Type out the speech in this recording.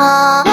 Oh.